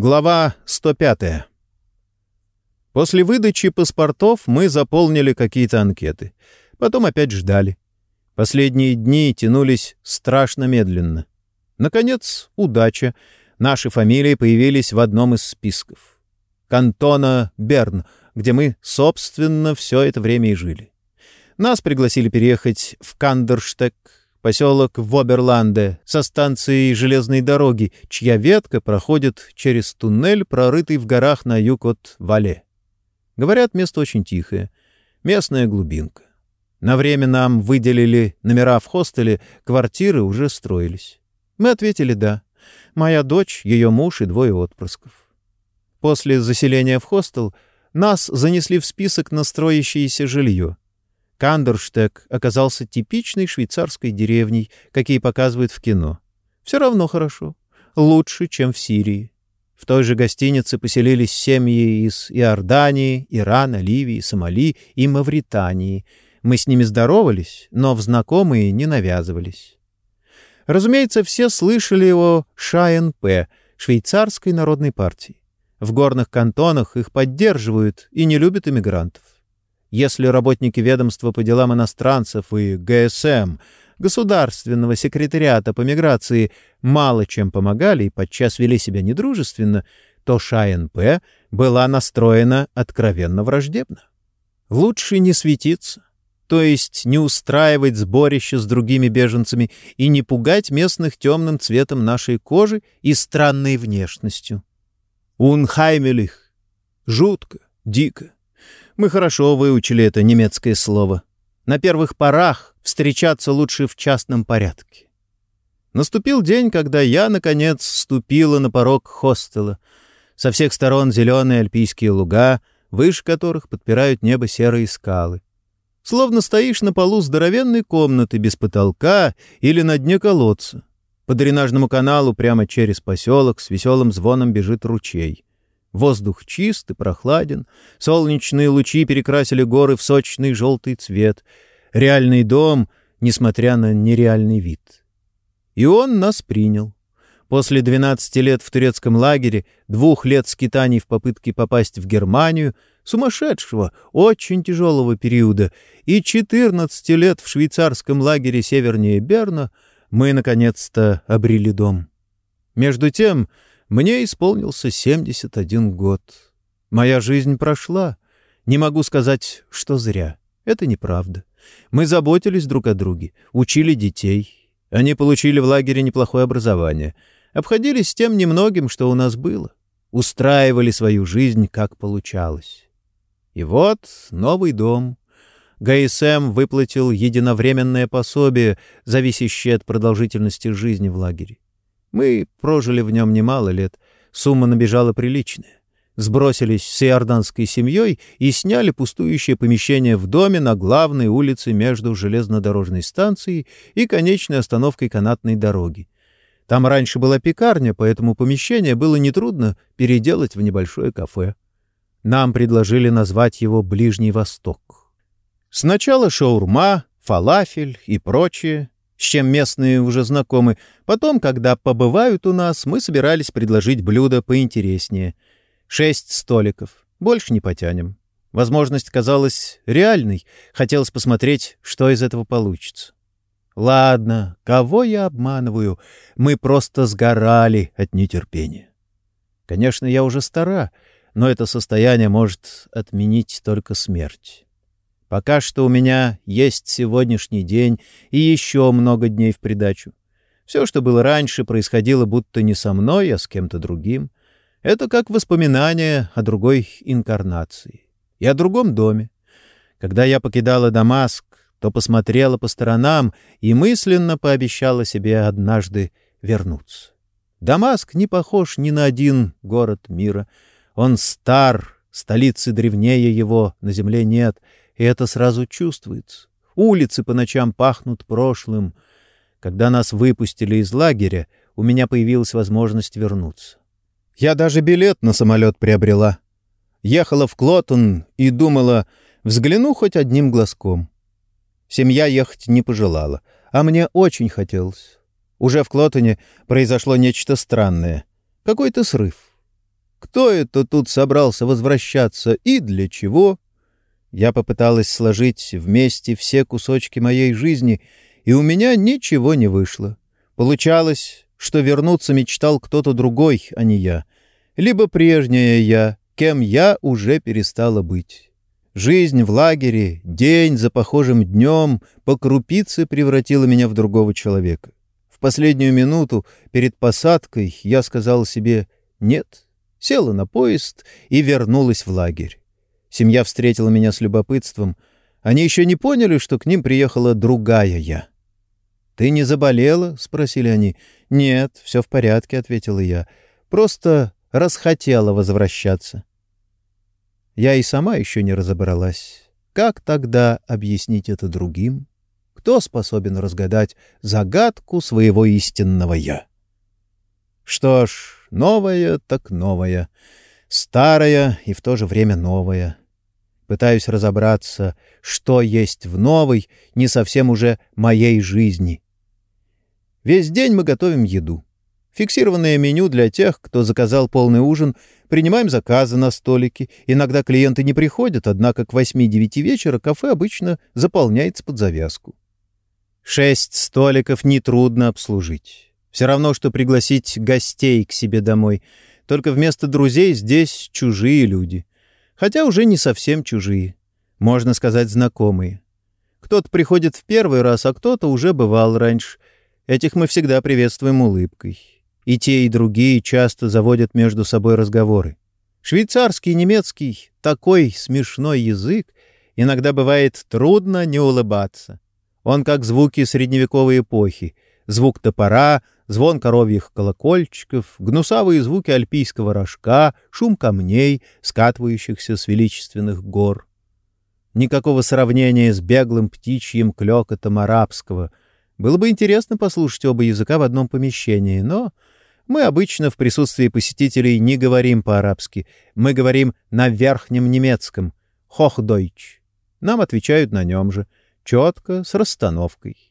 Глава 105. После выдачи паспортов мы заполнили какие-то анкеты. Потом опять ждали. Последние дни тянулись страшно медленно. Наконец, удача. Наши фамилии появились в одном из списков. Кантона Берн, где мы, собственно, все это время и жили. Нас пригласили переехать в Кандерштек, поселок Воберланде со станцией железной дороги, чья ветка проходит через туннель, прорытый в горах на юг от Вале. Говорят, место очень тихое, местная глубинка. На время нам выделили номера в хостеле, квартиры уже строились. Мы ответили «да». Моя дочь, ее муж и двое отпрысков. После заселения в хостел нас занесли в список на строящееся жилье — Кандерштег оказался типичной швейцарской деревней, какие показывают в кино. Все равно хорошо. Лучше, чем в Сирии. В той же гостинице поселились семьи из Иордании, Ирана, Ливии, Сомали и Мавритании. Мы с ними здоровались, но в знакомые не навязывались. Разумеется, все слышали о ШНП, швейцарской народной партии. В горных кантонах их поддерживают и не любят иммигрантов. Если работники ведомства по делам иностранцев и ГСМ, Государственного секретариата по миграции, мало чем помогали и подчас вели себя недружественно, то ШНП была настроена откровенно враждебно. Лучше не светиться, то есть не устраивать сборище с другими беженцами и не пугать местных темным цветом нашей кожи и странной внешностью. Унхаймелих. Жутко, дико. Мы хорошо выучили это немецкое слово. На первых порах встречаться лучше в частном порядке. Наступил день, когда я, наконец, ступила на порог хостела. Со всех сторон зеленые альпийские луга, выше которых подпирают небо серые скалы. Словно стоишь на полу здоровенной комнаты без потолка или на дне колодца. По дренажному каналу прямо через поселок с веселым звоном бежит ручей. Воздух чист и прохладен, солнечные лучи перекрасили горы в сочный желтый цвет. Реальный дом, несмотря на нереальный вид. И он нас принял. После 12 лет в турецком лагере, двух лет скитаний в попытке попасть в Германию, сумасшедшего, очень тяжелого периода, и 14 лет в швейцарском лагере севернее Берна, мы, наконец-то, обрели дом. Между тем, мне исполнился 71 год. Моя жизнь прошла. Не могу сказать, что зря. Это неправда. Мы заботились друг о друге, учили детей. Они получили в лагере неплохое образование. Обходились тем немногим, что у нас было. Устраивали свою жизнь, как получалось. И вот новый дом. ГСМ выплатил единовременное пособие, зависящее от продолжительности жизни в лагере. Мы прожили в нем немало лет, сумма набежала приличная. Сбросились с иорданской семьей и сняли пустующее помещение в доме на главной улице между железнодорожной станцией и конечной остановкой канатной дороги. Там раньше была пекарня, поэтому помещение было нетрудно переделать в небольшое кафе. Нам предложили назвать его «Ближний Восток». Сначала шаурма, фалафель и прочее, с чем местные уже знакомы. Потом, когда побывают у нас, мы собирались предложить блюдо поинтереснее. Шесть столиков. Больше не потянем. Возможность казалась реальной. Хотелось посмотреть, что из этого получится. Ладно, кого я обманываю? Мы просто сгорали от нетерпения. Конечно, я уже стара, но это состояние может отменить только смерть. Пока что у меня есть сегодняшний день и еще много дней в придачу. Все, что было раньше, происходило будто не со мной, а с кем-то другим. Это как воспоминание о другой инкарнации и о другом доме. Когда я покидала Дамаск, то посмотрела по сторонам и мысленно пообещала себе однажды вернуться. Дамаск не похож ни на один город мира. Он стар, столицы древнее его на земле нет — и это сразу чувствуется. Улицы по ночам пахнут прошлым. Когда нас выпустили из лагеря, у меня появилась возможность вернуться. Я даже билет на самолет приобрела. Ехала в Клотон и думала, взгляну хоть одним глазком. Семья ехать не пожелала, а мне очень хотелось. Уже в Клотоне произошло нечто странное. Какой-то срыв. Кто это тут собрался возвращаться и для чего? Я попыталась сложить вместе все кусочки моей жизни, и у меня ничего не вышло. Получалось, что вернуться мечтал кто-то другой, а не я. Либо прежняя я, кем я уже перестала быть. Жизнь в лагере, день за похожим днем, по крупице превратила меня в другого человека. В последнюю минуту перед посадкой я сказала себе «нет», села на поезд и вернулась в лагерь. Семья встретила меня с любопытством. Они еще не поняли, что к ним приехала другая я. «Ты не заболела?» — спросили они. «Нет, все в порядке», — ответила я. «Просто расхотела возвращаться». Я и сама еще не разобралась. Как тогда объяснить это другим? Кто способен разгадать загадку своего истинного «я»? Что ж, новое так новое, старое и в то же время новое. Пытаюсь разобраться, что есть в новой, не совсем уже моей жизни. Весь день мы готовим еду. Фиксированное меню для тех, кто заказал полный ужин, принимаем заказы на столики. Иногда клиенты не приходят, однако к 8-9 вечера кафе обычно заполняется под завязку. Шесть столиков нетрудно обслужить. Все равно, что пригласить гостей к себе домой. Только вместо друзей здесь чужие люди. Хотя уже не совсем чужие. Можно сказать, знакомые. Кто-то приходит в первый раз, а кто-то уже бывал раньше. Этих мы всегда приветствуем улыбкой. И те, и другие часто заводят между собой разговоры. Швейцарский немецкий — такой смешной язык, иногда бывает трудно не улыбаться. Он как звуки средневековой эпохи. Звук топора, звон коровьих колокольчиков, гнусавые звуки альпийского рожка, шум камней, скатывающихся с величественных гор. Никакого сравнения с беглым птичьим клёкотом арабского. Было бы интересно послушать оба языка в одном помещении, но мы обычно в присутствии посетителей не говорим по-арабски. Мы говорим на верхнем немецком «Хохдойч». Нам отвечают на нем же, четко, с расстановкой.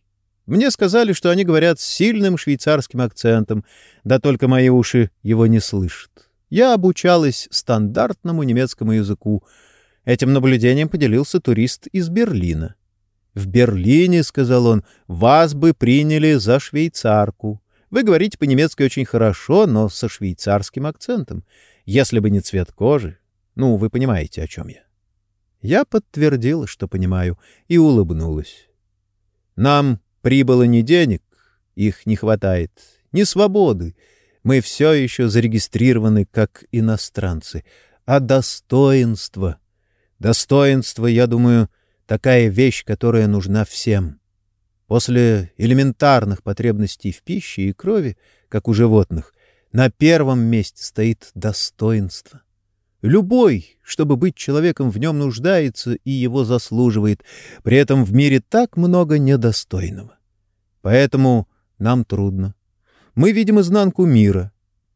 Мне сказали, что они говорят с сильным швейцарским акцентом, да только мои уши его не слышат. Я обучалась стандартному немецкому языку. Этим наблюдением поделился турист из Берлина. «В Берлине, — сказал он, — вас бы приняли за швейцарку. Вы говорите по-немецки очень хорошо, но со швейцарским акцентом. Если бы не цвет кожи... Ну, вы понимаете, о чем я». Я подтвердила, что понимаю, и улыбнулась. Нам Прибыло не денег, их не хватает, ни свободы. Мы все еще зарегистрированы как иностранцы, а достоинство. Достоинство, я думаю, такая вещь, которая нужна всем. После элементарных потребностей в пище и крови, как у животных, на первом месте стоит достоинство. Любой, чтобы быть человеком, в нем нуждается и его заслуживает. При этом в мире так много недостойного. Поэтому нам трудно. Мы видим изнанку мира.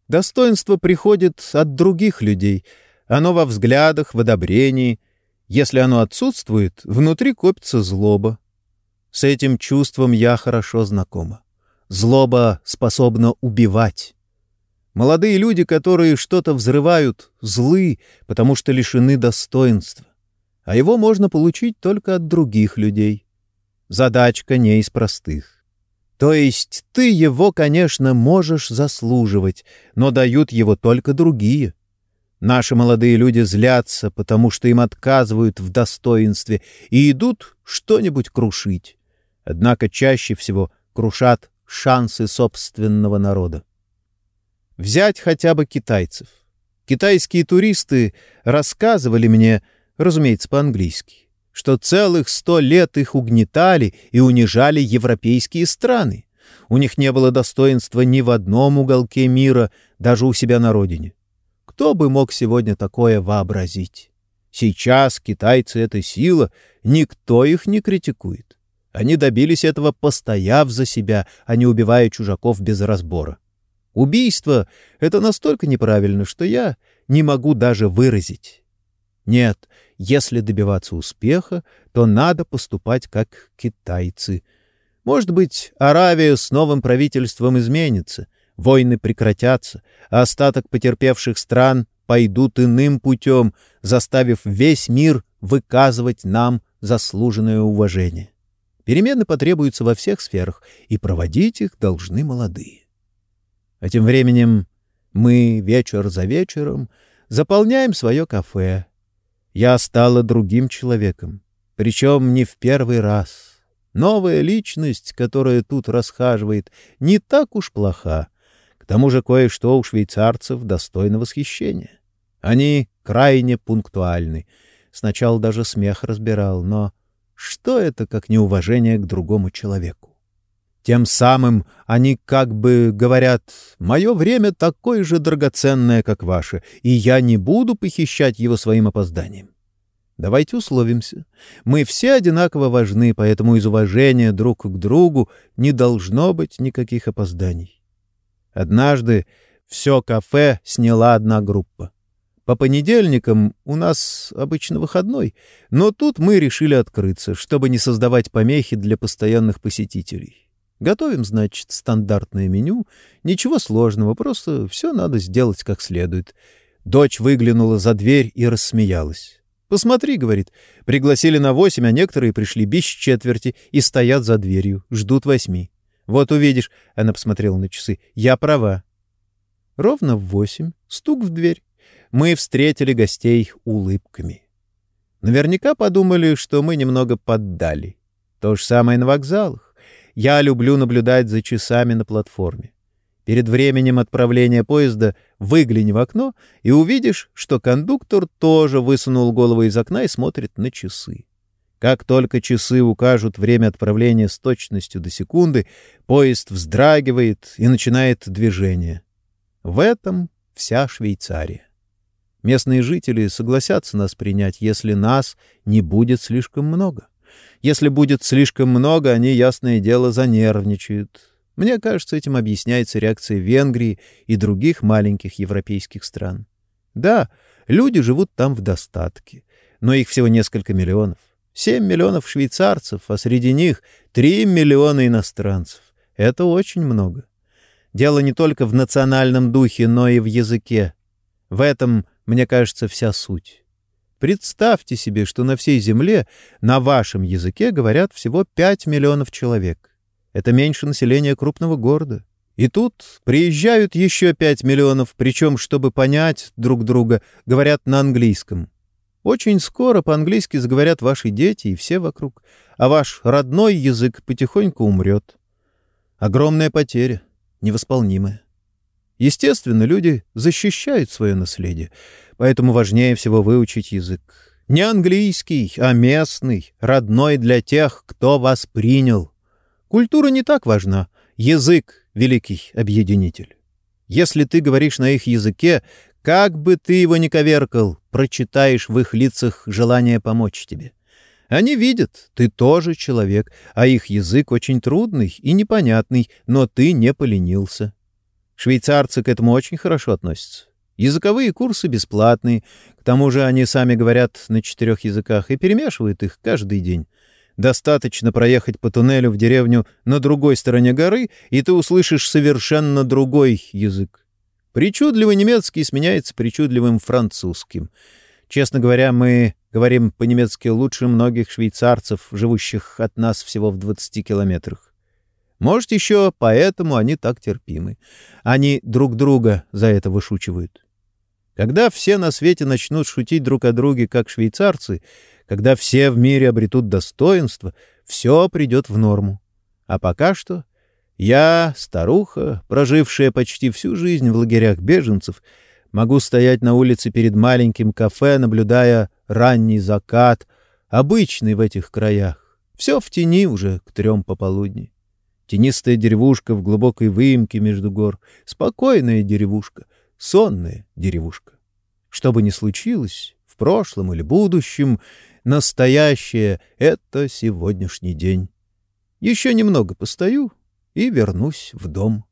Достоинство приходит от других людей. Оно во взглядах, в одобрении. Если оно отсутствует, внутри копится злоба. С этим чувством я хорошо знакома. Злоба способна убивать. Молодые люди, которые что-то взрывают, злы, потому что лишены достоинства. А его можно получить только от других людей. Задачка не из простых. То есть ты его, конечно, можешь заслуживать, но дают его только другие. Наши молодые люди злятся, потому что им отказывают в достоинстве и идут что-нибудь крушить. Однако чаще всего крушат шансы собственного народа. Взять хотя бы китайцев. Китайские туристы рассказывали мне, разумеется, по-английски, что целых сто лет их угнетали и унижали европейские страны. У них не было достоинства ни в одном уголке мира, даже у себя на родине. Кто бы мог сегодня такое вообразить? Сейчас китайцы — это сила, никто их не критикует. Они добились этого, постояв за себя, а не убивая чужаков без разбора. Убийство — это настолько неправильно, что я не могу даже выразить. Нет, если добиваться успеха, то надо поступать как китайцы. Может быть, Аравия с новым правительством изменится, войны прекратятся, а остаток потерпевших стран пойдут иным путем, заставив весь мир выказывать нам заслуженное уважение. Перемены потребуются во всех сферах, и проводить их должны молодые. А тем временем мы вечер за вечером заполняем свое кафе. Я стала другим человеком, причем не в первый раз. Новая личность, которая тут расхаживает, не так уж плоха. К тому же кое-что у швейцарцев достойно восхищения. Они крайне пунктуальны. Сначала даже смех разбирал, но что это, как неуважение к другому человеку? Тем самым они как бы говорят, «Мое время такое же драгоценное, как ваше, и я не буду похищать его своим опозданием». Давайте условимся. Мы все одинаково важны, поэтому из уважения друг к другу не должно быть никаких опозданий. Однажды все кафе сняла одна группа. По понедельникам у нас обычно выходной, но тут мы решили открыться, чтобы не создавать помехи для постоянных посетителей. Готовим, значит, стандартное меню. Ничего сложного, просто все надо сделать как следует. Дочь выглянула за дверь и рассмеялась. «Посмотри», — говорит, — «пригласили на восемь, а некоторые пришли без четверти и стоят за дверью, ждут восьми. Вот увидишь», — она посмотрела на часы, — «я права». Ровно в восемь стук в дверь мы встретили гостей улыбками. Наверняка подумали, что мы немного поддали. То же самое на вокзалах. Я люблю наблюдать за часами на платформе. Перед временем отправления поезда выгляни в окно и увидишь, что кондуктор тоже высунул голову из окна и смотрит на часы. Как только часы укажут время отправления с точностью до секунды, поезд вздрагивает и начинает движение. В этом вся Швейцария. Местные жители согласятся нас принять, если нас не будет слишком много. Если будет слишком много, они, ясное дело, занервничают. Мне кажется, этим объясняется реакция Венгрии и других маленьких европейских стран. Да, люди живут там в достатке, но их всего несколько миллионов. Семь миллионов швейцарцев, а среди них три миллиона иностранцев. Это очень много. Дело не только в национальном духе, но и в языке. В этом мне кажется, вся суть. Представьте себе, что на всей Земле на вашем языке говорят всего 5 миллионов человек. Это меньше населения крупного города. И тут приезжают еще 5 миллионов, причем, чтобы понять друг друга, говорят на английском. Очень скоро по-английски заговорят ваши дети и все вокруг, а ваш родной язык потихоньку умрет. Огромная потеря, невосполнимая. Естественно, люди защищают свое наследие, поэтому важнее всего выучить язык. Не английский, а местный, родной для тех, кто вас принял. Культура не так важна, язык — великий объединитель. Если ты говоришь на их языке, как бы ты его ни коверкал, прочитаешь в их лицах желание помочь тебе. Они видят, ты тоже человек, а их язык очень трудный и непонятный, но ты не поленился. Швейцарцы к этому очень хорошо относятся. Языковые курсы бесплатные, к тому же они сами говорят на четырех языках и перемешивают их каждый день. Достаточно проехать по туннелю в деревню на другой стороне горы, и ты услышишь совершенно другой язык. Причудливый немецкий сменяется причудливым французским. Честно говоря, мы говорим по-немецки лучше многих швейцарцев, живущих от нас всего в 20 километрах. Может, еще поэтому они так терпимы. Они друг друга за это вышучивают. Когда все на свете начнут шутить друг о друге, как швейцарцы, когда все в мире обретут достоинство, все придет в норму. А пока что я, старуха, прожившая почти всю жизнь в лагерях беженцев, могу стоять на улице перед маленьким кафе, наблюдая ранний закат, обычный в этих краях. Все в тени уже к трем пополудни. Тенистая деревушка в глубокой выемке между гор. Спокойная деревушка, сонная деревушка. Что бы ни случилось, в прошлом или будущем, настоящее — это сегодняшний день. Еще немного постою и вернусь в дом.